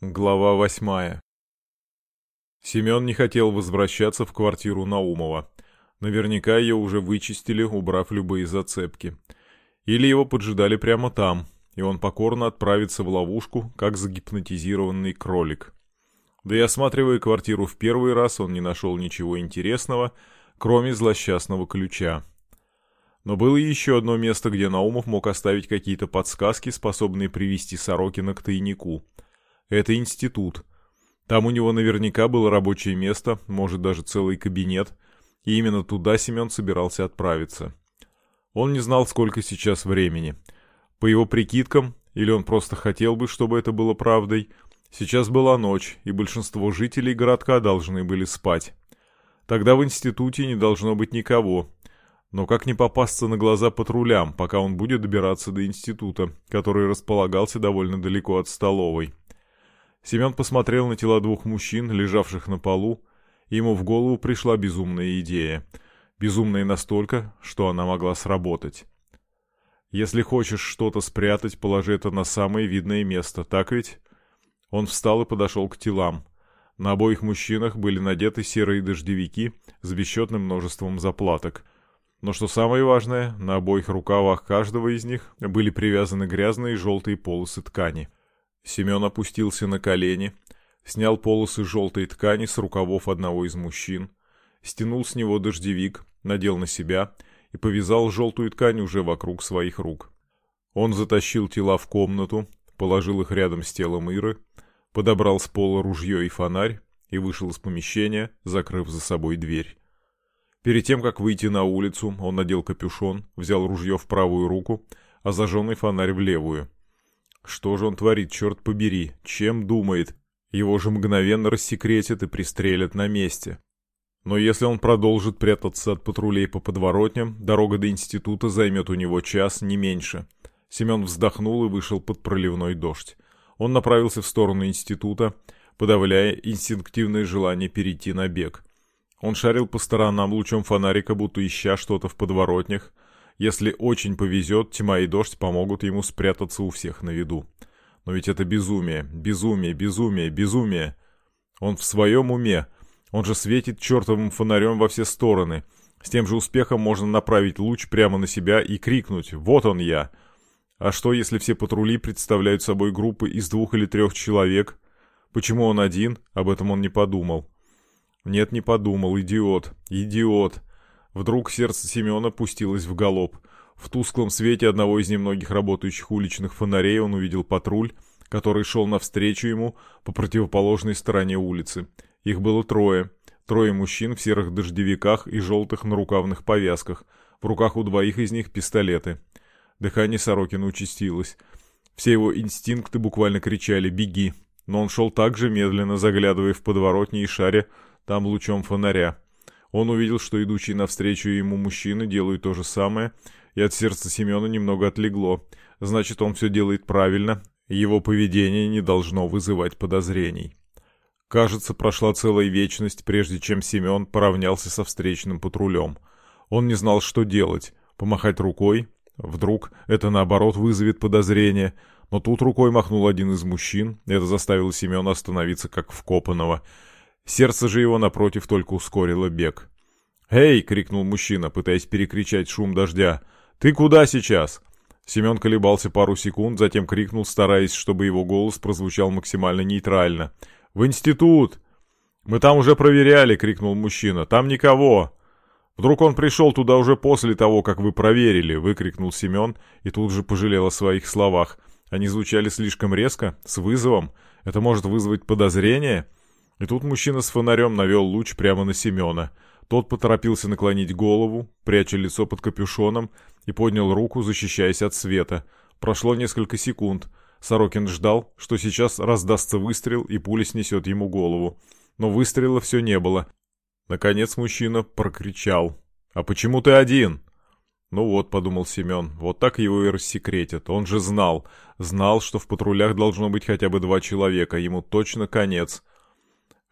Глава восьмая. Семен не хотел возвращаться в квартиру Наумова. Наверняка ее уже вычистили, убрав любые зацепки. Или его поджидали прямо там, и он покорно отправится в ловушку, как загипнотизированный кролик. Да и осматривая квартиру в первый раз, он не нашел ничего интересного, кроме злосчастного ключа. Но было еще одно место, где Наумов мог оставить какие-то подсказки, способные привести Сорокина к тайнику — это институт. Там у него наверняка было рабочее место, может даже целый кабинет, и именно туда Семен собирался отправиться. Он не знал, сколько сейчас времени. По его прикидкам, или он просто хотел бы, чтобы это было правдой, сейчас была ночь, и большинство жителей городка должны были спать. Тогда в институте не должно быть никого. Но как не попасться на глаза патрулям, пока он будет добираться до института, который располагался довольно далеко от столовой? Семен посмотрел на тела двух мужчин, лежавших на полу, и ему в голову пришла безумная идея. Безумная настолько, что она могла сработать. «Если хочешь что-то спрятать, положи это на самое видное место, так ведь?» Он встал и подошел к телам. На обоих мужчинах были надеты серые дождевики с бесчетным множеством заплаток. Но что самое важное, на обоих рукавах каждого из них были привязаны грязные желтые полосы ткани — Семен опустился на колени, снял полосы желтой ткани с рукавов одного из мужчин, стянул с него дождевик, надел на себя и повязал желтую ткань уже вокруг своих рук. Он затащил тела в комнату, положил их рядом с телом Иры, подобрал с пола ружье и фонарь и вышел из помещения, закрыв за собой дверь. Перед тем, как выйти на улицу, он надел капюшон, взял ружье в правую руку, а зажженный фонарь в левую — что же он творит, черт побери? Чем думает? Его же мгновенно рассекретят и пристрелят на месте. Но если он продолжит прятаться от патрулей по подворотням, дорога до института займет у него час, не меньше. Семен вздохнул и вышел под проливной дождь. Он направился в сторону института, подавляя инстинктивное желание перейти на бег. Он шарил по сторонам лучом фонарика, будто ища что-то в подворотнях, если очень повезет, тьма и дождь помогут ему спрятаться у всех на виду. Но ведь это безумие, безумие, безумие, безумие. Он в своем уме. Он же светит чертовым фонарем во все стороны. С тем же успехом можно направить луч прямо на себя и крикнуть «Вот он я!». А что, если все патрули представляют собой группы из двух или трех человек? Почему он один? Об этом он не подумал. Нет, не подумал. Идиот. Идиот. Вдруг сердце Семена пустилось в галоп. В тусклом свете одного из немногих работающих уличных фонарей он увидел патруль, который шел навстречу ему по противоположной стороне улицы. Их было трое. Трое мужчин в серых дождевиках и желтых нарукавных повязках. В руках у двоих из них пистолеты. Дыхание Сорокина участилось. Все его инстинкты буквально кричали «беги!». Но он шел так же медленно, заглядывая в подворотни и шаря там лучом фонаря. Он увидел, что идущие навстречу ему мужчины делают то же самое, и от сердца Семена немного отлегло. Значит, он все делает правильно, его поведение не должно вызывать подозрений. Кажется, прошла целая вечность, прежде чем Семен поравнялся со встречным патрулем. Он не знал, что делать. Помахать рукой? Вдруг это, наоборот, вызовет подозрение. Но тут рукой махнул один из мужчин, это заставило Семена остановиться как вкопанного — Сердце же его, напротив, только ускорило бег. «Эй!» — крикнул мужчина, пытаясь перекричать шум дождя. «Ты куда сейчас?» Семен колебался пару секунд, затем крикнул, стараясь, чтобы его голос прозвучал максимально нейтрально. «В институт!» «Мы там уже проверяли!» — крикнул мужчина. «Там никого!» «Вдруг он пришел туда уже после того, как вы проверили!» — выкрикнул Семен и тут же пожалел о своих словах. Они звучали слишком резко, с вызовом. Это может вызвать подозрение. И тут мужчина с фонарем навел луч прямо на Семена. Тот поторопился наклонить голову, пряча лицо под капюшоном, и поднял руку, защищаясь от света. Прошло несколько секунд. Сорокин ждал, что сейчас раздастся выстрел, и пуля снесет ему голову. Но выстрела все не было. Наконец мужчина прокричал. «А почему ты один?» «Ну вот», — подумал Семен, — «вот так его и рассекретят. Он же знал, знал, что в патрулях должно быть хотя бы два человека, ему точно конец».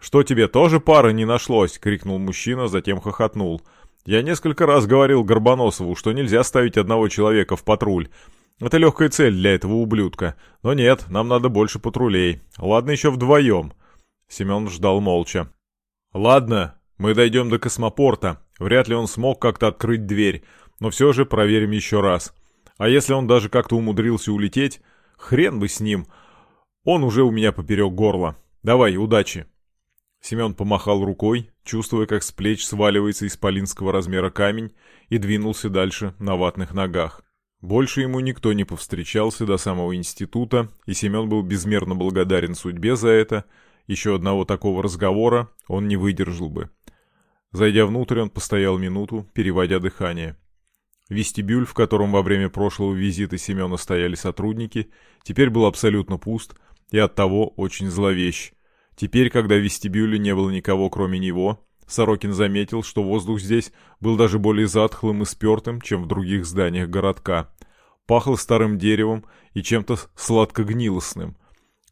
«Что тебе, тоже пары не нашлось?» — крикнул мужчина, затем хохотнул. «Я несколько раз говорил Горбоносову, что нельзя ставить одного человека в патруль. Это легкая цель для этого ублюдка. Но нет, нам надо больше патрулей. Ладно, еще вдвоем. Семен ждал молча. Ладно, мы дойдем до космопорта. Вряд ли он смог как-то открыть дверь. Но все же проверим еще раз. А если он даже как-то умудрился улететь, хрен бы с ним. Он уже у меня поперек горла. Давай, удачи. Семен помахал рукой, чувствуя, как с плеч сваливается исполинского размера камень, и двинулся дальше на ватных ногах. Больше ему никто не повстречался до самого института, и Семен был безмерно благодарен судьбе за это. Еще одного такого разговора он не выдержал бы. Зайдя внутрь, он постоял минуту, переводя дыхание. Вестибюль, в котором во время прошлого визита Семена стояли сотрудники, теперь был абсолютно пуст и оттого очень зловещ. Теперь, когда в вестибюле не было никого кроме него, Сорокин заметил, что воздух здесь был даже более затхлым и спертым, чем в других зданиях городка. Пахло старым деревом и чем-то сладко-гнилостным.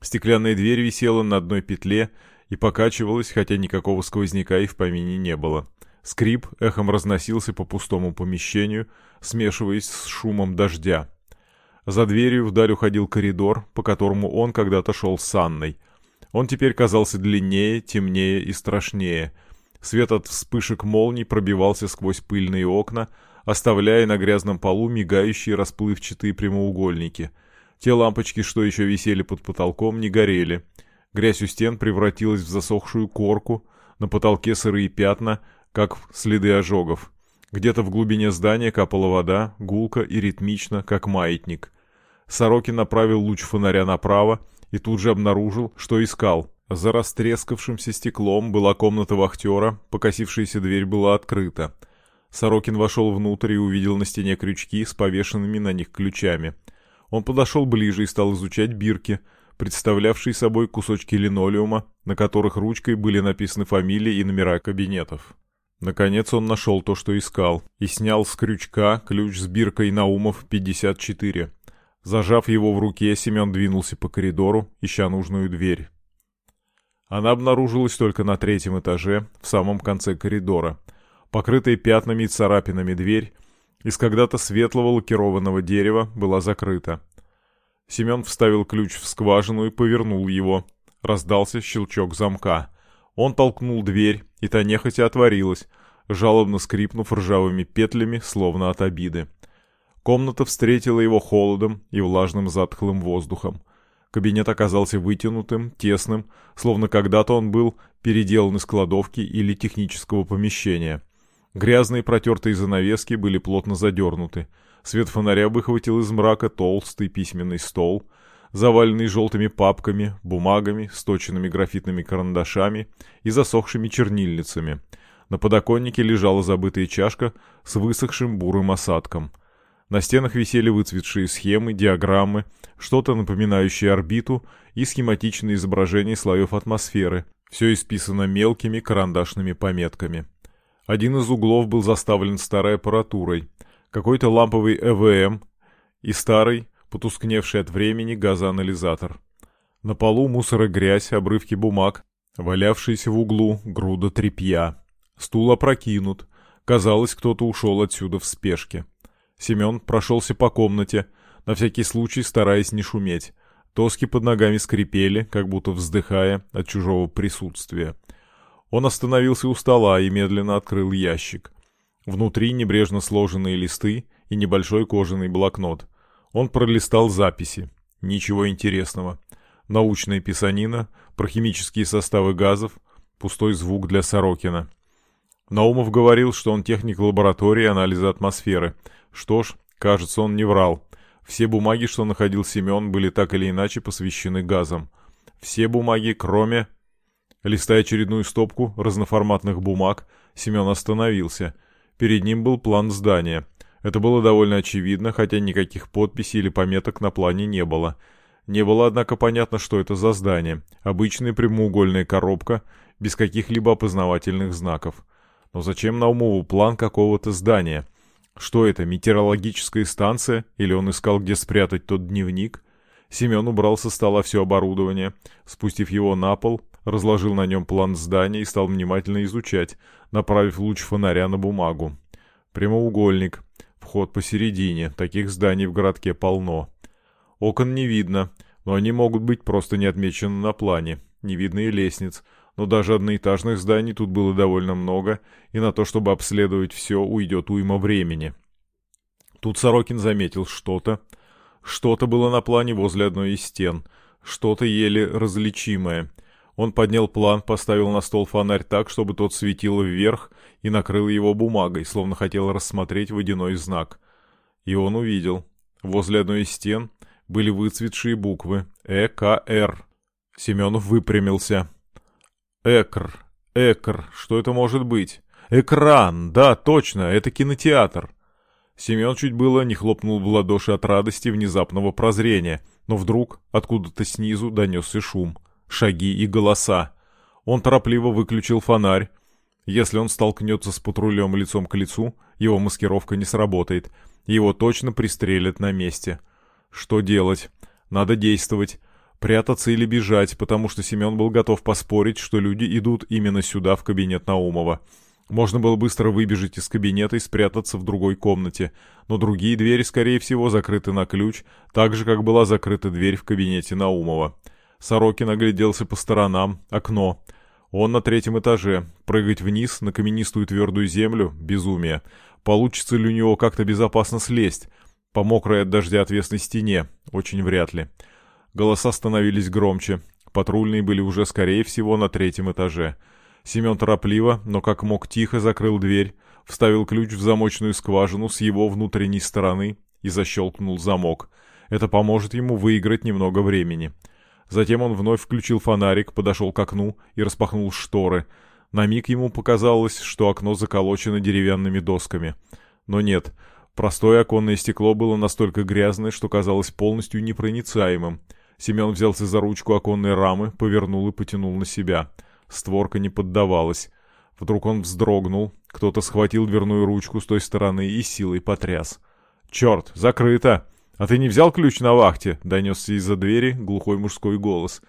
Стеклянная дверь висела на одной петле и покачивалась, хотя никакого сквозняка и в помине не было. Скрип эхом разносился по пустому помещению, смешиваясь с шумом дождя. За дверью вдаль уходил коридор, по которому он когда-то шел с Анной. Он теперь казался длиннее, темнее и страшнее — Свет от вспышек молний пробивался сквозь пыльные окна, оставляя на грязном полу мигающие расплывчатые прямоугольники. Те лампочки, что еще висели под потолком, не горели. Грязь у стен превратилась в засохшую корку, на потолке сырые пятна, как следы ожогов. Где-то в глубине здания капала вода, гулко и ритмично, как маятник. Сорокин направил луч фонаря направо и тут же обнаружил, что искал. За растрескавшимся стеклом была комната вахтера, покосившаяся дверь была открыта. Сорокин вошел внутрь и увидел на стене крючки с повешенными на них ключами. Он подошел ближе и стал изучать бирки, представлявшие собой кусочки линолеума, на которых ручкой были написаны фамилии и номера кабинетов. Наконец он нашел то, что искал, и снял с крючка ключ с биркой Наумов 54. Зажав его в руке, Семен двинулся по коридору, ища нужную дверь. Она обнаружилась только на третьем этаже, в самом конце коридора. Покрытая пятнами и царапинами дверь из когда-то светлого лакированного дерева была закрыта. Семен вставил ключ в скважину и повернул его. Раздался щелчок замка. Он толкнул дверь, и та нехотя отворилась, жалобно скрипнув ржавыми петлями, словно от обиды. Комната встретила его холодом и влажным затхлым воздухом. Кабинет оказался вытянутым, тесным, словно когда-то он был переделан из кладовки или технического помещения. Грязные протертые занавески были плотно задернуты. Свет фонаря выхватил из мрака толстый письменный стол, заваленный желтыми папками, бумагами, сточенными графитными карандашами и засохшими чернильницами. На подоконнике лежала забытая чашка с высохшим бурым осадком — на стенах висели выцветшие схемы, диаграммы, что-то напоминающее орбиту и схематичные изображения слоев атмосферы. Все исписано мелкими карандашными пометками. Один из углов был заставлен старой аппаратурой, какой-то ламповый ЭВМ и старый, потускневший от времени газоанализатор. На полу мусор и грязь, обрывки бумаг, валявшиеся в углу груда тряпья. Стул опрокинут. Казалось, кто-то ушел отсюда в спешке. Семен прошелся по комнате, на всякий случай стараясь не шуметь. Тоски под ногами скрипели, как будто вздыхая от чужого присутствия. Он остановился у стола и медленно открыл ящик. Внутри небрежно сложенные листы и небольшой кожаный блокнот. Он пролистал записи. Ничего интересного. Научная писанина, про химические составы газов, пустой звук для Сорокина. Наумов говорил, что он техник лаборатории анализа атмосферы — что ж, кажется, он не врал. Все бумаги, что находил Семен, были так или иначе посвящены газам. Все бумаги, кроме... Листая очередную стопку разноформатных бумаг, Семен остановился. Перед ним был план здания. Это было довольно очевидно, хотя никаких подписей или пометок на плане не было. Не было, однако, понятно, что это за здание. Обычная прямоугольная коробка, без каких-либо опознавательных знаков. Но зачем Наумову план какого-то здания? Что это, метеорологическая станция? Или он искал, где спрятать тот дневник? Семен убрал со стола все оборудование, спустив его на пол, разложил на нем план здания и стал внимательно изучать, направив луч фонаря на бумагу. Прямоугольник. Вход посередине, таких зданий в городке полно. Окон не видно, но они могут быть просто не отмечены на плане. Не видно и лестниц, но даже одноэтажных зданий тут было довольно много, и на то, чтобы обследовать все, уйдет уйма времени. Тут Сорокин заметил что-то. Что-то было на плане возле одной из стен, что-то еле различимое. Он поднял план, поставил на стол фонарь так, чтобы тот светил вверх, и накрыл его бумагой, словно хотел рассмотреть водяной знак. И он увидел. Возле одной из стен были выцветшие буквы «ЭКР». Семенов выпрямился. «Экр, экр, что это может быть?» «Экран, да, точно, это кинотеатр». Семен чуть было не хлопнул в ладоши от радости внезапного прозрения, но вдруг откуда-то снизу донесся шум, шаги и голоса. Он торопливо выключил фонарь. Если он столкнется с патрулем лицом к лицу, его маскировка не сработает, его точно пристрелят на месте. Что делать? Надо действовать. Прятаться или бежать, потому что Семен был готов поспорить, что люди идут именно сюда, в кабинет Наумова. Можно было быстро выбежать из кабинета и спрятаться в другой комнате, но другие двери, скорее всего, закрыты на ключ, так же, как была закрыта дверь в кабинете Наумова. Сорокин огляделся по сторонам, окно. Он на третьем этаже. Прыгать вниз на каменистую твердую землю — безумие. Получится ли у него как-то безопасно слезть? По мокрой от дождя отвесной стене? Очень вряд ли. Голоса становились громче. Патрульные были уже, скорее всего, на третьем этаже. Семен торопливо, но как мог тихо закрыл дверь, вставил ключ в замочную скважину с его внутренней стороны и защелкнул замок. Это поможет ему выиграть немного времени. Затем он вновь включил фонарик, подошел к окну и распахнул шторы. На миг ему показалось, что окно заколочено деревянными досками. Но нет, простое оконное стекло было настолько грязное, что казалось полностью непроницаемым. Семен взялся за ручку оконной рамы, повернул и потянул на себя — Створка не поддавалась. Вдруг он вздрогнул. Кто-то схватил дверную ручку с той стороны и силой потряс. «Черт, закрыто! А ты не взял ключ на вахте?» — донесся из-за двери глухой мужской голос.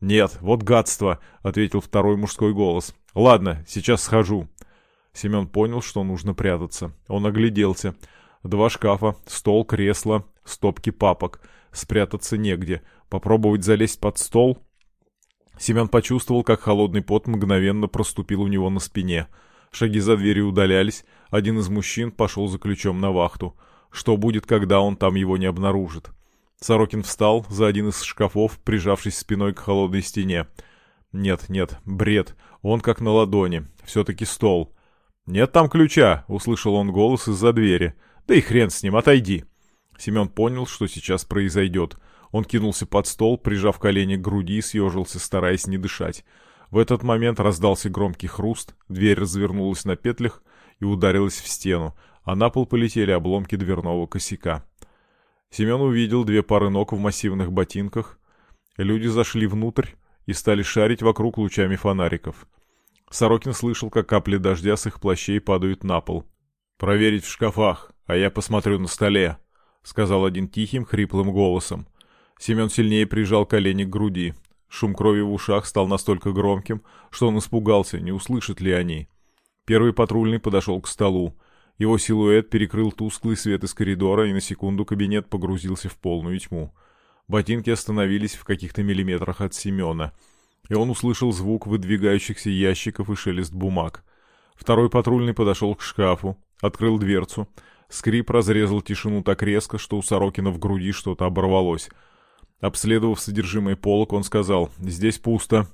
«Нет, вот гадство!» — ответил второй мужской голос. «Ладно, сейчас схожу». Семен понял, что нужно прятаться. Он огляделся. Два шкафа, стол, кресло, стопки папок. Спрятаться негде. Попробовать залезть под стол Семен почувствовал, как холодный пот мгновенно проступил у него на спине. Шаги за дверью удалялись, один из мужчин пошел за ключом на вахту. Что будет, когда он там его не обнаружит? Сорокин встал за один из шкафов, прижавшись спиной к холодной стене. Нет, нет, бред. Он как на ладони. Все-таки стол. «Нет там ключа!» — услышал он голос из-за двери. «Да и хрен с ним, отойди!» Семен понял, что сейчас произойдет. Он кинулся под стол, прижав колени к груди и съежился, стараясь не дышать. В этот момент раздался громкий хруст, дверь развернулась на петлях и ударилась в стену, а на пол полетели обломки дверного косяка. Семен увидел две пары ног в массивных ботинках. Люди зашли внутрь и стали шарить вокруг лучами фонариков. Сорокин слышал, как капли дождя с их плащей падают на пол. «Проверить в шкафах, а я посмотрю на столе», — сказал один тихим, хриплым голосом. Семен сильнее прижал колени к груди. Шум крови в ушах стал настолько громким, что он испугался, не услышат ли они. Первый патрульный подошел к столу. Его силуэт перекрыл тусклый свет из коридора, и на секунду кабинет погрузился в полную тьму. Ботинки остановились в каких-то миллиметрах от Семена, и он услышал звук выдвигающихся ящиков и шелест бумаг. Второй патрульный подошел к шкафу, открыл дверцу. Скрип разрезал тишину так резко, что у Сорокина в груди что-то оборвалось — Обследовав содержимое полок, он сказал «Здесь пусто».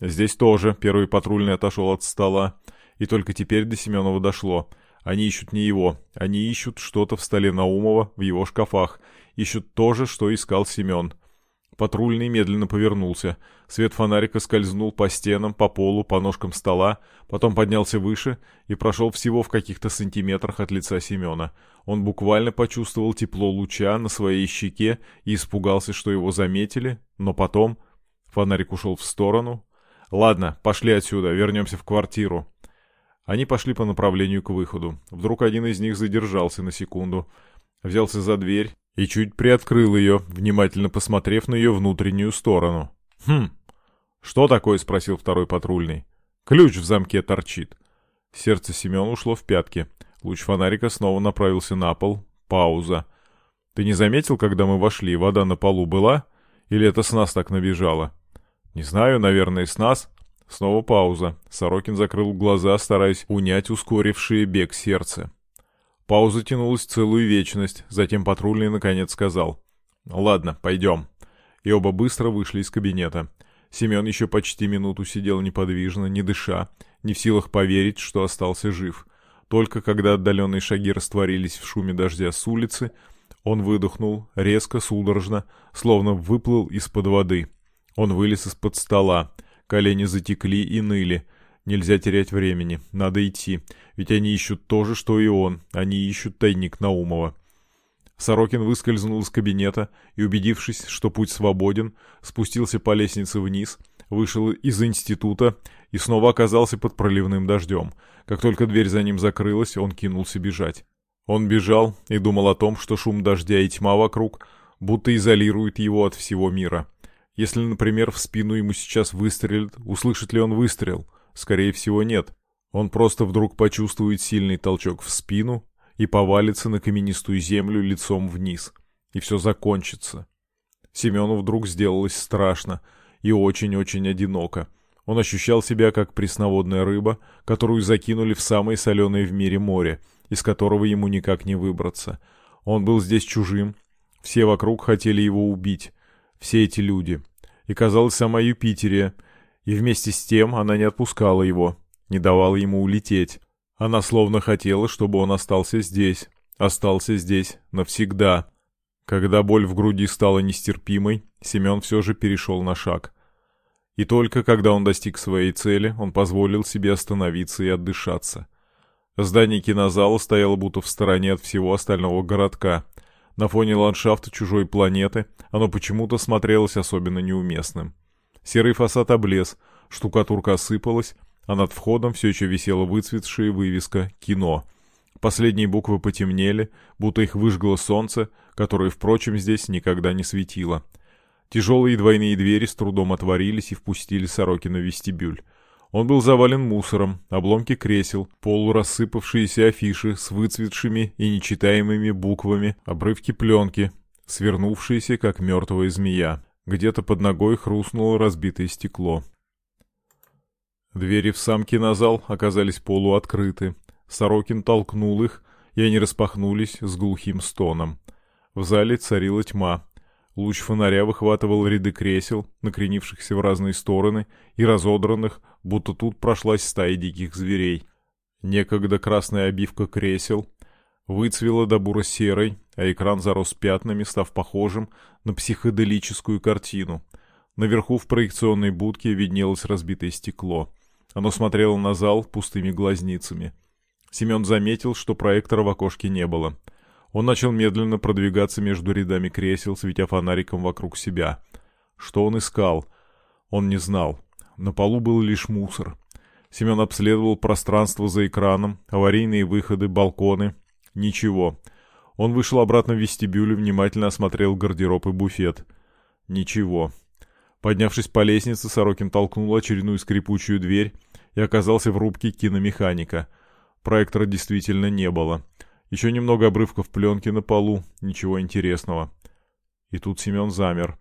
«Здесь тоже». Первый патрульный отошел от стола. И только теперь до Семенова дошло. Они ищут не его. Они ищут что-то в столе Наумова, в его шкафах. Ищут то же, что искал Семен. Патрульный медленно повернулся. Свет фонарика скользнул по стенам, по полу, по ножкам стола, потом поднялся выше и прошел всего в каких-то сантиметрах от лица Семена. Он буквально почувствовал тепло луча на своей щеке и испугался, что его заметили, но потом... Фонарик ушел в сторону. «Ладно, пошли отсюда, вернемся в квартиру». Они пошли по направлению к выходу. Вдруг один из них задержался на секунду. Взялся за дверь и чуть приоткрыл ее, внимательно посмотрев на ее внутреннюю сторону. «Хм, что такое?» — спросил второй патрульный. «Ключ в замке торчит». Сердце Семена ушло в пятки. Луч фонарика снова направился на пол, Пауза. «Ты не заметил, когда мы вошли, вода на полу была? Или это с нас так набежало?» «Не знаю, наверное, с нас». Снова пауза. Сорокин закрыл глаза, стараясь унять ускоривший бег сердца. Пауза тянулась целую вечность, затем патрульный наконец сказал. «Ладно, пойдем». И оба быстро вышли из кабинета. Семен еще почти минуту сидел неподвижно, не дыша, не в силах поверить, что остался жив. Только когда отдаленные шаги растворились в шуме дождя с улицы, он выдохнул, резко, судорожно, словно выплыл из-под воды. Он вылез из-под стола. Колени затекли и ныли. Нельзя терять времени, надо идти, ведь они ищут то же, что и он, они ищут тайник Наумова. Сорокин выскользнул из кабинета и, убедившись, что путь свободен, спустился по лестнице вниз, вышел из института и снова оказался под проливным дождем. Как только дверь за ним закрылась, он кинулся бежать. Он бежал и думал о том, что шум дождя и тьма вокруг будто изолируют его от всего мира. Если, например, в спину ему сейчас выстрелят, услышит ли он выстрел? Скорее всего, нет. Он просто вдруг почувствует сильный толчок в спину и повалится на каменистую землю лицом вниз. И все закончится. Семену вдруг сделалось страшно и очень-очень одиноко. Он ощущал себя как пресноводная рыба, которую закинули в самое соленое в мире море, из которого ему никак не выбраться. Он был здесь чужим. Все вокруг хотели его убить. Все эти люди. И казалось, сама Юпитерия. И вместе с тем она не отпускала его, не давала ему улететь. Она словно хотела, чтобы он остался здесь, остался здесь навсегда. Когда боль в груди стала нестерпимой, Семен все же перешел на шаг. И только когда он достиг своей цели, он позволил себе остановиться и отдышаться. Здание кинозала стояло будто в стороне от всего остального городка. На фоне ландшафта чужой планеты оно почему-то смотрелось особенно неуместным. Серый фасад облез, штукатурка осыпалась, а над входом все еще висела выцветшая вывеска «Кино». Последние буквы потемнели, будто их выжгло солнце, которое, впрочем, здесь никогда не светило. Тяжелые двойные двери с трудом отворились и впустили Сорокина в вестибюль. Он был завален мусором, обломки кресел, полурассыпавшиеся афиши с выцветшими и нечитаемыми буквами, обрывки пленки, свернувшиеся, как мертвая змея. Где-то под ногой хрустнуло разбитое стекло. Двери в сам кинозал оказались полуоткрыты. Сорокин толкнул их, и они распахнулись с глухим стоном. В зале царила тьма. Луч фонаря выхватывал ряды кресел, накренившихся в разные стороны и разодранных, будто тут прошлась стая диких зверей. Некогда красная обивка кресел выцвела до буро-серой, а экран зарос пятнами, став похожим на психоделическую картину. Наверху в проекционной будке виднелось разбитое стекло. Оно смотрело на зал пустыми глазницами. Семен заметил, что проектора в окошке не было. Он начал медленно продвигаться между рядами кресел, светя фонариком вокруг себя. Что он искал? Он не знал. На полу был лишь мусор. Семен обследовал пространство за экраном, аварийные выходы, балконы. Ничего. Он вышел обратно в вестибюль и внимательно осмотрел гардероб и буфет. Ничего. Поднявшись по лестнице, Сорокин толкнул очередную скрипучую дверь и оказался в рубке киномеханика. Проектора действительно не было. Еще немного обрывков пленки на полу, ничего интересного. И тут Семен замер.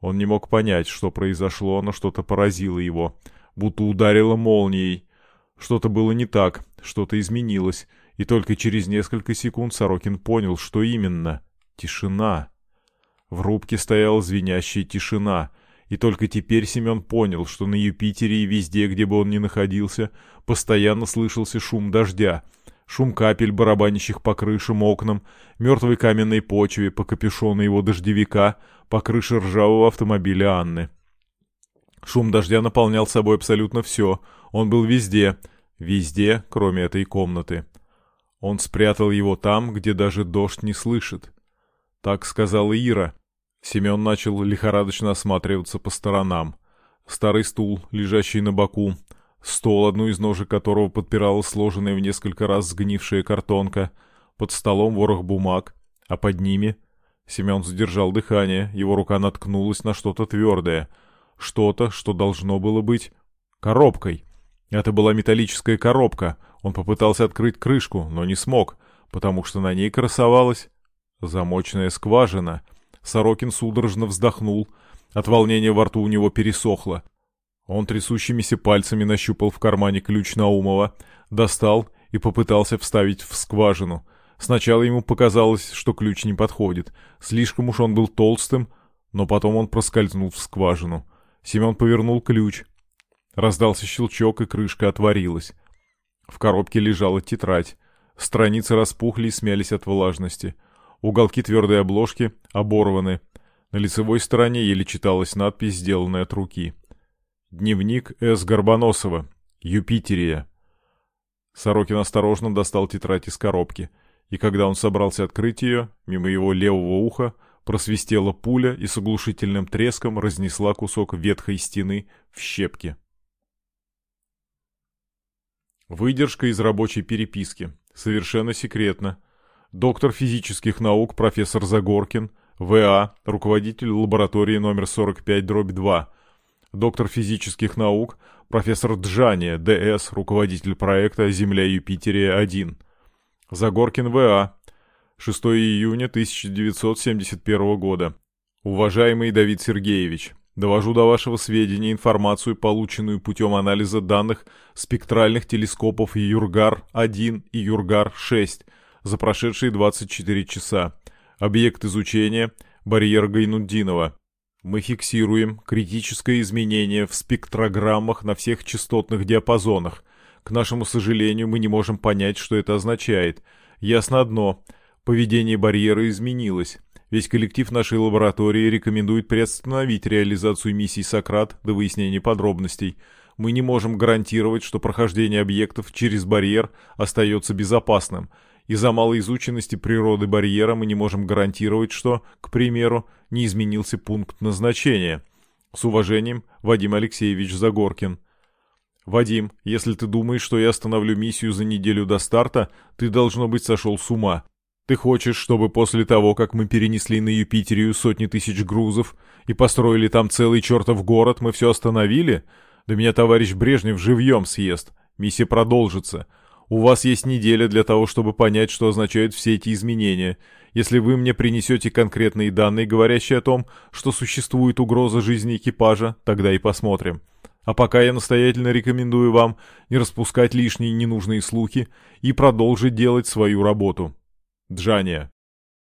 Он не мог понять, что произошло, но что-то поразило его, будто ударило молнией. Что-то было не так, что-то изменилось, и только через несколько секунд Сорокин понял, что именно. Тишина. В рубке стояла звенящая тишина — и только теперь Семен понял, что на Юпитере и везде, где бы он ни находился, постоянно слышался шум дождя, шум капель, барабанящих по крышам, окнам, мертвой каменной почве, по капюшону его дождевика, по крыше ржавого автомобиля Анны. Шум дождя наполнял собой абсолютно все. Он был везде. Везде, кроме этой комнаты. Он спрятал его там, где даже дождь не слышит. Так сказала Ира. Семен начал лихорадочно осматриваться по сторонам. Старый стул, лежащий на боку, стол, одну из ножек которого подпирала сложенная в несколько раз сгнившая картонка, под столом ворох бумаг, а под ними... Семен задержал дыхание, его рука наткнулась на что-то твердое. Что-то, что должно было быть коробкой. Это была металлическая коробка. Он попытался открыть крышку, но не смог, потому что на ней красовалась Замочная скважина. Сорокин судорожно вздохнул. От волнения во рту у него пересохло. Он трясущимися пальцами нащупал в кармане ключ Наумова, достал и попытался вставить в скважину. Сначала ему показалось, что ключ не подходит. Слишком уж он был толстым, но потом он проскользнул в скважину. Семен повернул ключ. Раздался щелчок, и крышка отворилась. В коробке лежала тетрадь. Страницы распухли и смялись от влажности. Уголки твердой обложки оборваны. На лицевой стороне еле читалась надпись, сделанная от руки. Дневник С. Горбоносова. Юпитерия. Сорокин осторожно достал тетрадь из коробки, и когда он собрался открыть ее, мимо его левого уха просвистела пуля и с оглушительным треском разнесла кусок ветхой стены в щепки. Выдержка из рабочей переписки. Совершенно секретно. Доктор физических наук профессор Загоркин, ВА, руководитель лаборатории номер 45-2, доктор физических наук, профессор Джания, ДС, руководитель проекта «Земля-Юпитерия-1». Загоркин В.А. 6 июня 1971 года. Уважаемый Давид Сергеевич, довожу до вашего сведения информацию, полученную путем анализа данных спектральных телескопов Юргар-1 и Юргар-6 за прошедшие 24 часа. Объект изучения – барьер Гайнуддинова мы фиксируем критическое изменение в спектрограммах на всех частотных диапазонах. К нашему сожалению, мы не можем понять, что это означает. Ясно одно – поведение барьера изменилось. Весь коллектив нашей лаборатории рекомендует приостановить реализацию миссии «Сократ» до выяснения подробностей. Мы не можем гарантировать, что прохождение объектов через барьер остается безопасным – из-за малой изученности природы барьера мы не можем гарантировать, что, к примеру, не изменился пункт назначения. С уважением, Вадим Алексеевич Загоркин. Вадим, если ты думаешь, что я остановлю миссию за неделю до старта, ты, должно быть, сошел с ума. Ты хочешь, чтобы после того, как мы перенесли на Юпитерию сотни тысяч грузов и построили там целый чертов город, мы все остановили? Да меня товарищ Брежнев живьем съест. Миссия продолжится. У вас есть неделя для того, чтобы понять, что означают все эти изменения. Если вы мне принесете конкретные данные, говорящие о том, что существует угроза жизни экипажа, тогда и посмотрим. А пока я настоятельно рекомендую вам не распускать лишние ненужные слухи и продолжить делать свою работу. Джания.